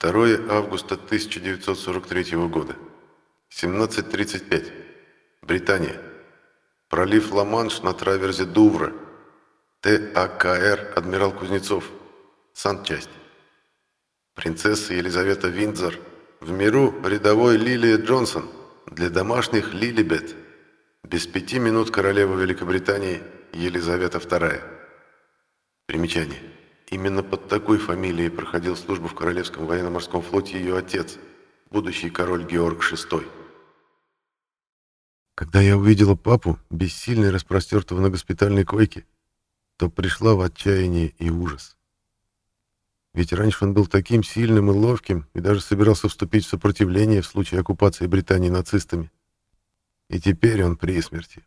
2 августа 1943 года. 17.35. Британия. Пролив Ла-Манш на траверзе Дувра. ТАКР «Адмирал Кузнецов». Санчасть. Принцесса Елизавета Виндзор. В миру рядовой Лилия Джонсон. Для домашних Лилибет. Без пяти минут королева Великобритании Елизавета II. Примечание. Именно под такой фамилией проходил службу в Королевском военно-морском флоте ее отец, будущий король Георг VI. Когда я увидела папу, бессильно распростертого на госпитальной койке, то пришла в отчаяние и ужас. Ведь раньше он был таким сильным и ловким и даже собирался вступить в сопротивление в случае оккупации Британии нацистами. И теперь он при смерти.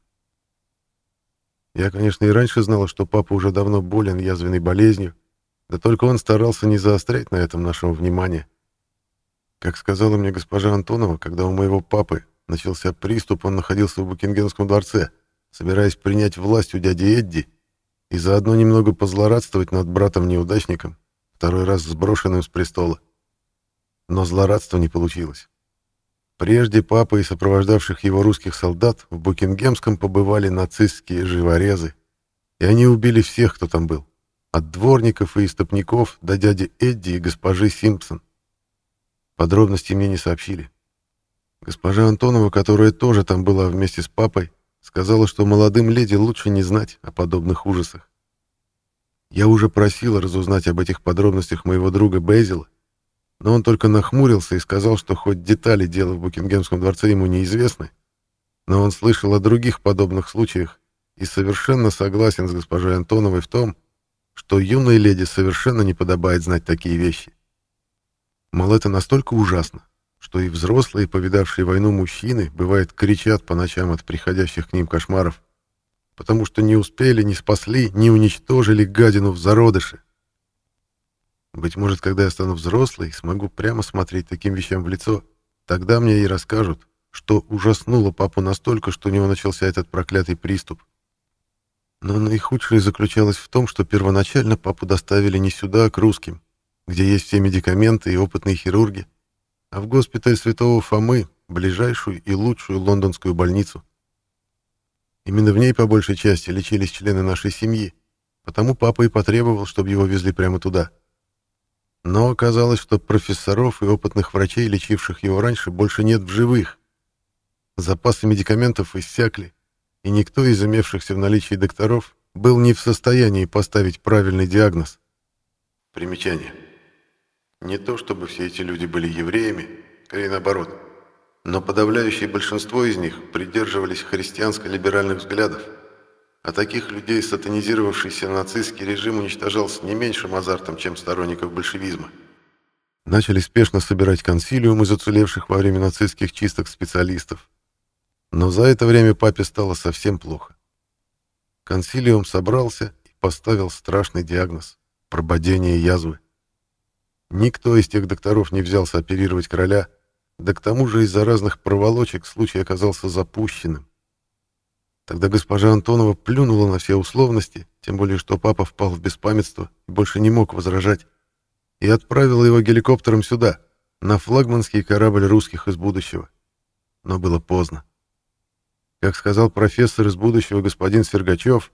Я, конечно, и раньше знала, что папа уже давно болен язвенной болезнью, да только он старался не заострять на этом нашего внимания. Как сказала мне госпожа Антонова, когда у моего папы начался приступ, он находился в Букингемском дворце, собираясь принять власть у дяди Эдди и заодно немного позлорадствовать над братом-неудачником, второй раз сброшенным с престола. Но злорадства не получилось. Прежде папа и сопровождавших его русских солдат в Букингемском побывали нацистские живорезы, и они убили всех, кто там был. От дворников и истопников до дяди Эдди и госпожи Симпсон. Подробности мне не сообщили. Госпожа Антонова, которая тоже там была вместе с папой, сказала, что молодым леди лучше не знать о подобных ужасах. Я уже просила разузнать об этих подробностях моего друга Бейзела, но он только нахмурился и сказал, что хоть детали дела в Букингемском дворце ему неизвестны, но он слышал о других подобных случаях и совершенно согласен с госпожой Антоновой в том, что юной леди совершенно не подобает знать такие вещи. Мол, это настолько ужасно, что и взрослые, повидавшие войну мужчины, бывает, кричат по ночам от приходящих к ним кошмаров, потому что не успели, не спасли, не уничтожили гадину в зародыше. Быть может, когда я стану взрослой, смогу прямо смотреть таким вещам в лицо, тогда мне и расскажут, что ужаснуло папу настолько, что у него начался этот проклятый приступ. Но наихудшее заключалось в том, что первоначально папу доставили не сюда, а к русским, где есть все медикаменты и опытные хирурги, а в госпиталь Святого Фомы, ближайшую и лучшую лондонскую больницу. Именно в ней по большей части лечились члены нашей семьи, потому папа и потребовал, чтобы его везли прямо туда. Но оказалось, что профессоров и опытных врачей, лечивших его раньше, больше нет в живых. Запасы медикаментов иссякли, и никто из имевшихся в наличии докторов был не в состоянии поставить правильный диагноз. Примечание. Не то чтобы все эти люди были евреями, скорее наоборот, но подавляющее большинство из них придерживались христианско-либеральных взглядов, а таких людей сатанизировавшийся нацистский режим уничтожал с не меньшим азартом, чем сторонников большевизма. Начали спешно собирать консилиум из уцелевших во время нацистских чисток специалистов, но за это время папе стало совсем плохо. Консилиум собрался и поставил страшный диагноз – прободение язвы. Никто из тех докторов не взялся оперировать короля, да к тому же из-за разных проволочек случай оказался запущенным. Тогда госпожа Антонова плюнула на все условности, тем более что папа впал в беспамятство и больше не мог возражать, и отправила его геликоптером сюда, на флагманский корабль русских из будущего. Но было поздно. Как сказал профессор из будущего господин Сергачев,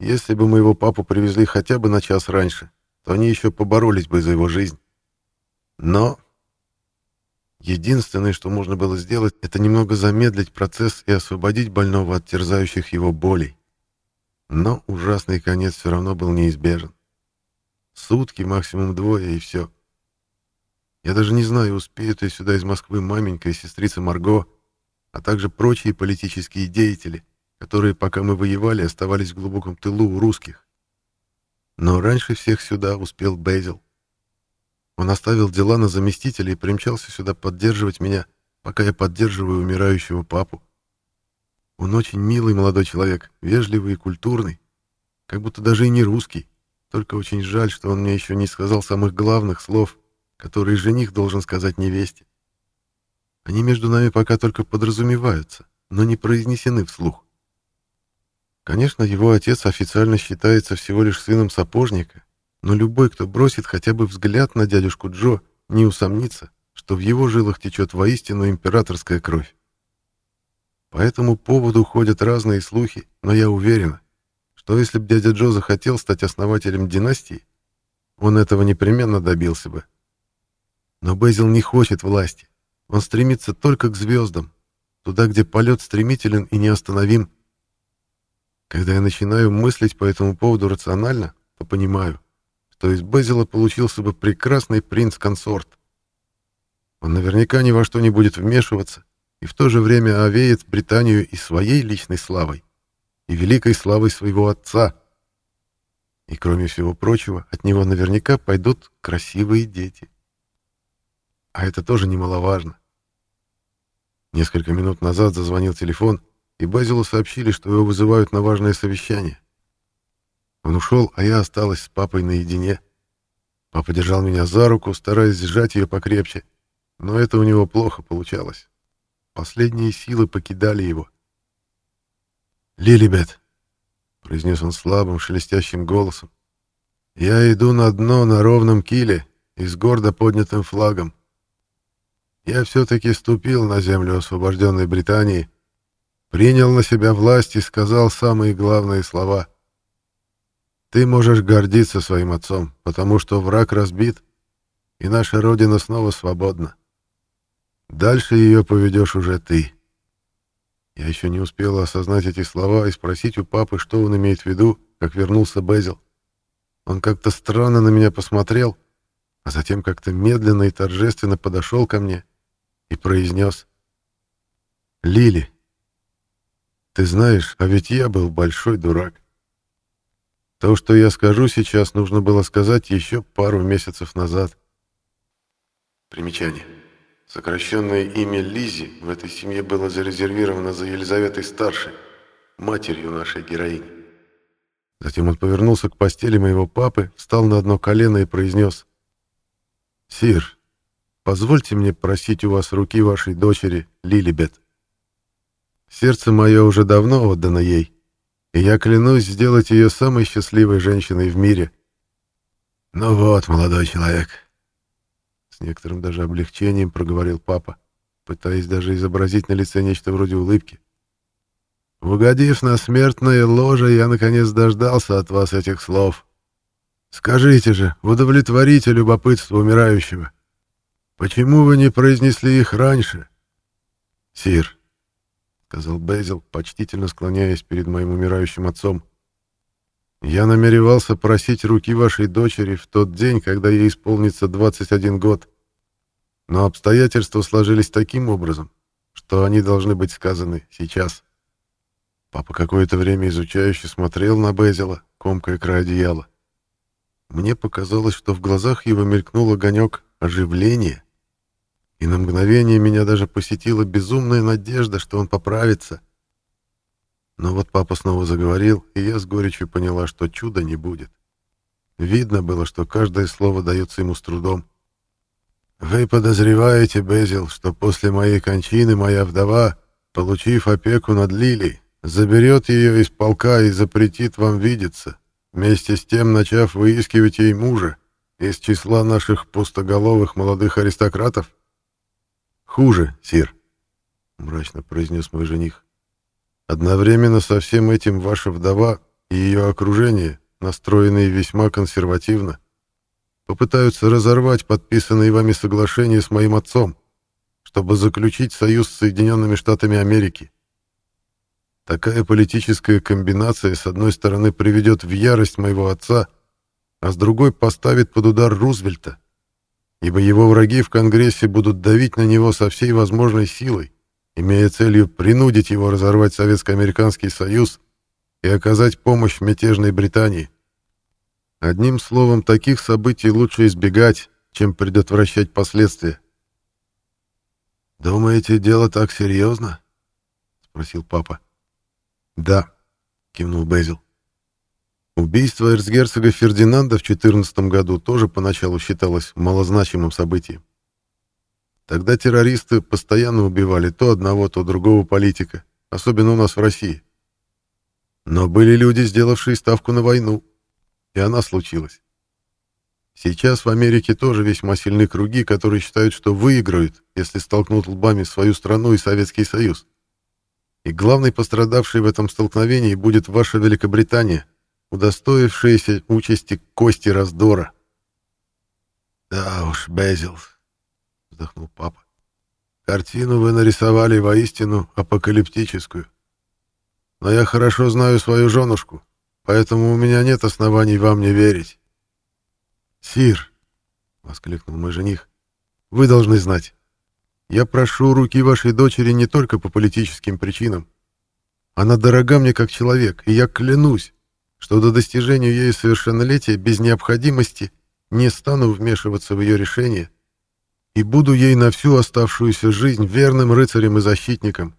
если бы моего папу привезли хотя бы на час раньше, то они еще поборолись бы за его жизнь. Но единственное, что можно было сделать, это немного замедлить процесс и освободить больного от терзающих его болей. Но ужасный конец все равно был неизбежен. Сутки, максимум двое, и все. Я даже не знаю, успеют ли сюда из Москвы маменька и сестрица Марго, а также прочие политические деятели, которые, пока мы воевали, оставались в глубоком тылу у русских. Но раньше всех сюда успел Бейзел. Он оставил дела на заместителя и примчался сюда поддерживать меня, пока я поддерживаю умирающего папу. Он очень милый молодой человек, вежливый и культурный, как будто даже и не русский. Только очень жаль, что он мне еще не сказал самых главных слов, которые жених должен сказать невесте. Они между нами пока только подразумеваются, но не произнесены вслух. Конечно, его отец официально считается всего лишь сыном сапожника, но любой, кто бросит хотя бы взгляд на дядюшку Джо не усомнится, что в его жилах течет воистину императорская кровь. По этому поводу ходят разные слухи, но я уверена, что если бы дядя Джо захотел стать основателем династии, он этого непременно добился бы. Но Безил не хочет власти. Он стремится только к звездам, туда, где полет стремителен и неостановим. Когда я начинаю мыслить по этому поводу рационально, то понимаю, что из Безила получился бы прекрасный принц-консорт. Он наверняка ни во что не будет вмешиваться и в то же время овеет Британию и своей личной славой, и великой славой своего отца. И, кроме всего прочего, от него наверняка пойдут красивые дети. А это тоже немаловажно. Несколько минут назад зазвонил телефон, и Базилу сообщили, что его вызывают на важное совещание. Он ушел, а я осталась с папой наедине. Папа держал меня за руку, стараясь сжать ее покрепче, но это у него плохо получалось. Последние силы покидали его. «Лилибет», — произнес он слабым, шелестящим голосом, — «я иду на дно на ровном киле и с гордо поднятым флагом. Я все-таки ступил на землю освобожденной Британии, принял на себя власть и сказал самые главные слова. Ты можешь гордиться своим отцом, потому что враг разбит, и наша Родина снова свободна. Дальше ее поведешь уже ты. Я еще не успела осознать эти слова и спросить у папы, что он имеет в виду, как вернулся Безил. Он как-то странно на меня посмотрел, а затем как-то медленно и торжественно подошел ко мне и произнес «Лили, ты знаешь, а ведь я был большой дурак. То, что я скажу сейчас, нужно было сказать еще пару месяцев назад». Примечание. Сокращенное имя Лизи в этой семье было зарезервировано за Елизаветой Старшей, матерью нашей героини. Затем он повернулся к постели моего папы, встал на одно колено и произнес «Сир, позвольте мне просить у вас руки вашей дочери Лилибет. Сердце мое уже давно отдано ей, и я клянусь сделать ее самой счастливой женщиной в мире». «Ну вот, молодой человек», с некоторым даже облегчением проговорил папа, пытаясь даже изобразить на лице нечто вроде улыбки. «Угодив на смертное ложе, я наконец дождался от вас этих слов. Скажите же, удовлетворите любопытство умирающего. Почему вы не произнесли их раньше?» «Сир», — сказал Безил, почтительно склоняясь перед моим умирающим отцом, я намеревался просить руки вашей дочери в тот день, когда ей исполнится 21 год. Но обстоятельства сложились таким образом, что они должны быть сказаны сейчас. Папа какое-то время изучающе смотрел на Безила, комкая край одеяла. Мне показалось, что в глазах его мелькнул огонек оживления, и на мгновение меня даже посетила безумная надежда, что он поправится — но вот папа снова заговорил, и я с горечью поняла, что чуда не будет. Видно было, что каждое слово дается ему с трудом. «Вы подозреваете, Безил, что после моей кончины моя вдова, получив опеку над Лилией, заберет ее из полка и запретит вам видеться, вместе с тем начав выискивать ей мужа из числа наших пустоголовых молодых аристократов? Хуже, сир, — мрачно произнес мой жених. Одновременно со всем этим ваша вдова и ее окружение, настроенные весьма консервативно, попытаются разорвать подписанные вами соглашения с моим отцом, чтобы заключить союз с Соединенными Штатами Америки. Такая политическая комбинация, с одной стороны, приведет в ярость моего отца, а с другой поставит под удар Рузвельта, ибо его враги в Конгрессе будут давить на него со всей возможной силой, имея целью принудить его разорвать Советско-Американский Союз и оказать помощь мятежной Британии. Одним словом, таких событий лучше избегать, чем предотвращать последствия. «Думаете, дело так серьезно?» — спросил папа. «Да», — кивнул Безил. Убийство эрцгерцога Фердинанда в 14 году тоже поначалу считалось малозначимым событием. Тогда террористы постоянно убивали то одного, то другого политика, особенно у нас в России. Но были люди, сделавшие ставку на войну, и она случилась. Сейчас в Америке тоже весьма сильны круги, которые считают, что выиграют, если столкнут лбами свою страну и Советский Союз. И главной пострадавшей в этом столкновении будет ваша Великобритания, удостоившаяся участи кости раздора. «Да уж, Безил», — вздохнул папа, — «картину вы нарисовали воистину апокалиптическую. Но я хорошо знаю свою женушку, поэтому у меня нет оснований вам не верить. «Сир!» — воскликнул мой жених. «Вы должны знать. Я прошу руки вашей дочери не только по политическим причинам. Она дорога мне как человек, и я клянусь, что до достижения ее совершеннолетия без необходимости не стану вмешиваться в ее решение и буду ей на всю оставшуюся жизнь верным рыцарем и защитником.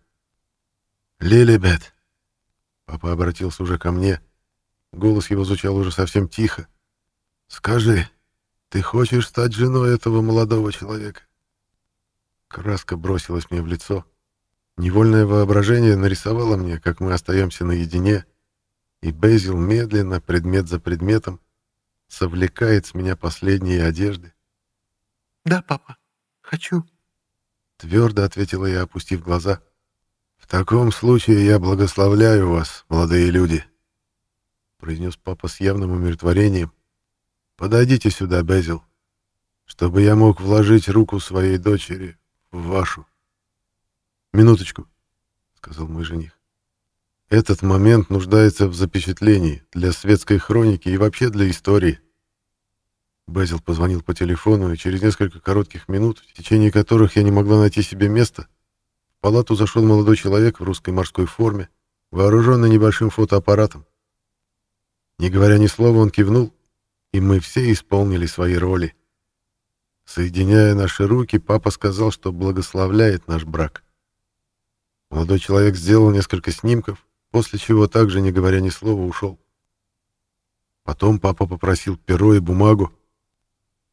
Лилибет, папа обратился уже ко мне, голос его звучал уже совсем тихо. Скажи, ты хочешь стать женой этого молодого человека? Краска бросилась мне в лицо. Невольное воображение нарисовало мне, как мы остаемся наедине, и Безил медленно, предмет за предметом, совлекает с меня последние одежды. «Да, папа, хочу», — твердо ответила я, опустив глаза. «В таком случае я благословляю вас, молодые люди», — произнес папа с явным умиротворением, Подойдите сюда, Безил, чтобы я мог вложить руку своей дочери в вашу. Минуточку, сказал мой жених. Этот момент нуждается в запечатлении для светской хроники и вообще для истории. Безил позвонил по телефону, и через несколько коротких минут, в течение которых я не могла найти себе места, в палату зашел молодой человек в русской морской форме, вооруженный небольшим фотоаппаратом. Не говоря ни слова, он кивнул, и мы все исполнили свои роли. Соединяя наши руки, папа сказал, что благословляет наш брак. Молодой человек сделал несколько снимков, после чего также, не говоря ни слова, ушел. Потом папа попросил перо и бумагу.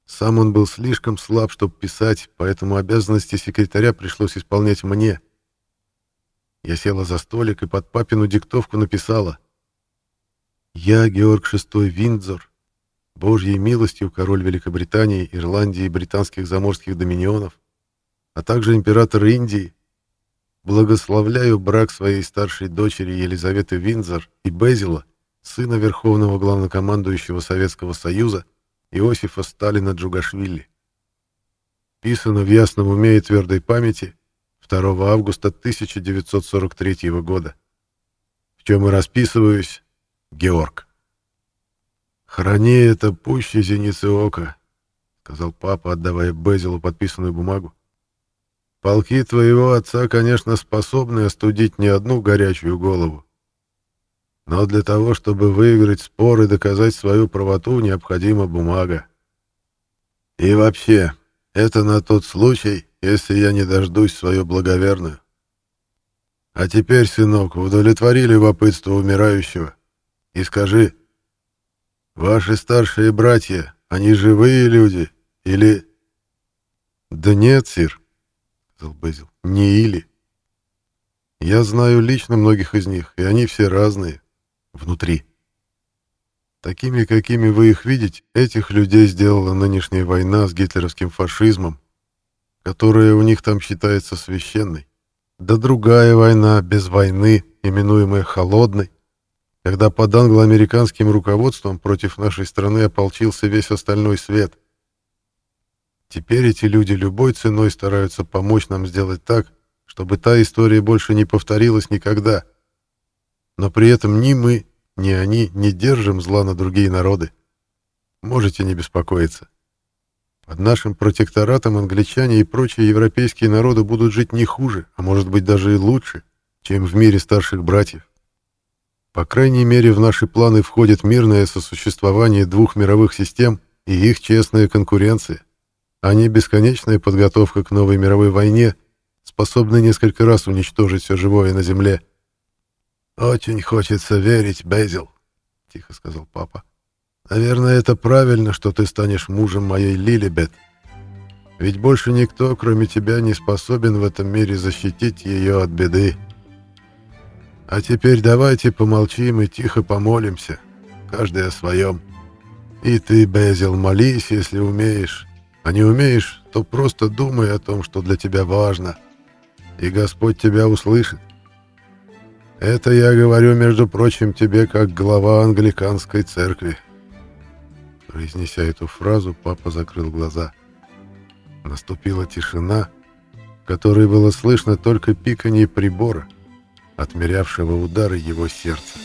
Сам он был слишком слаб, чтобы писать, поэтому обязанности секретаря пришлось исполнять мне. Я села за столик и под папину диктовку написала «Я, Георг VI Виндзор, Божьей милостью король Великобритании, Ирландии и британских заморских доминионов, а также император Индии, благословляю брак своей старшей дочери Елизаветы Винзор и Безила, сына Верховного Главнокомандующего Советского Союза Иосифа Сталина Джугашвили. Писано в ясном уме и твердой памяти 2 августа 1943 года. В чем и расписываюсь, Георг. «Храни это пуще зеницы ока», — сказал папа, отдавая Безилу подписанную бумагу. «Полки твоего отца, конечно, способны остудить не одну горячую голову. Но для того, чтобы выиграть спор и доказать свою правоту, необходима бумага. И вообще, это на тот случай, если я не дождусь свою благоверную. А теперь, сынок, удовлетвори любопытство умирающего и скажи, Ваши старшие братья, они живые люди или... Да нет, сир, сказал Безил, не или. Я знаю лично многих из них, и они все разные. Внутри. Такими, какими вы их видите, этих людей сделала нынешняя война с гитлеровским фашизмом, которая у них там считается священной. Да другая война, без войны, именуемая холодной, когда под англо-американским руководством против нашей страны ополчился весь остальной свет. Теперь эти люди любой ценой стараются помочь нам сделать так, чтобы та история больше не повторилась никогда. Но при этом ни мы, ни они не держим зла на другие народы. Можете не беспокоиться. Под нашим протекторатом англичане и прочие европейские народы будут жить не хуже, а может быть даже и лучше, чем в мире старших братьев. По крайней мере, в наши планы входит мирное сосуществование двух мировых систем и их честная конкуренция, а не бесконечная подготовка к новой мировой войне, способной несколько раз уничтожить все живое на Земле. «Очень хочется верить, Безил», — тихо сказал папа. «Наверное, это правильно, что ты станешь мужем моей Лилибет. Ведь больше никто, кроме тебя, не способен в этом мире защитить ее от беды». А теперь давайте помолчим и тихо помолимся, каждый о своем. И ты, Безил, молись, если умеешь. А не умеешь, то просто думай о том, что для тебя важно. И Господь тебя услышит. Это я говорю, между прочим, тебе как глава англиканской церкви. Произнеся эту фразу, папа закрыл глаза. Наступила тишина, которой было слышно только пиканье прибора, отмерявшего удары его сердца.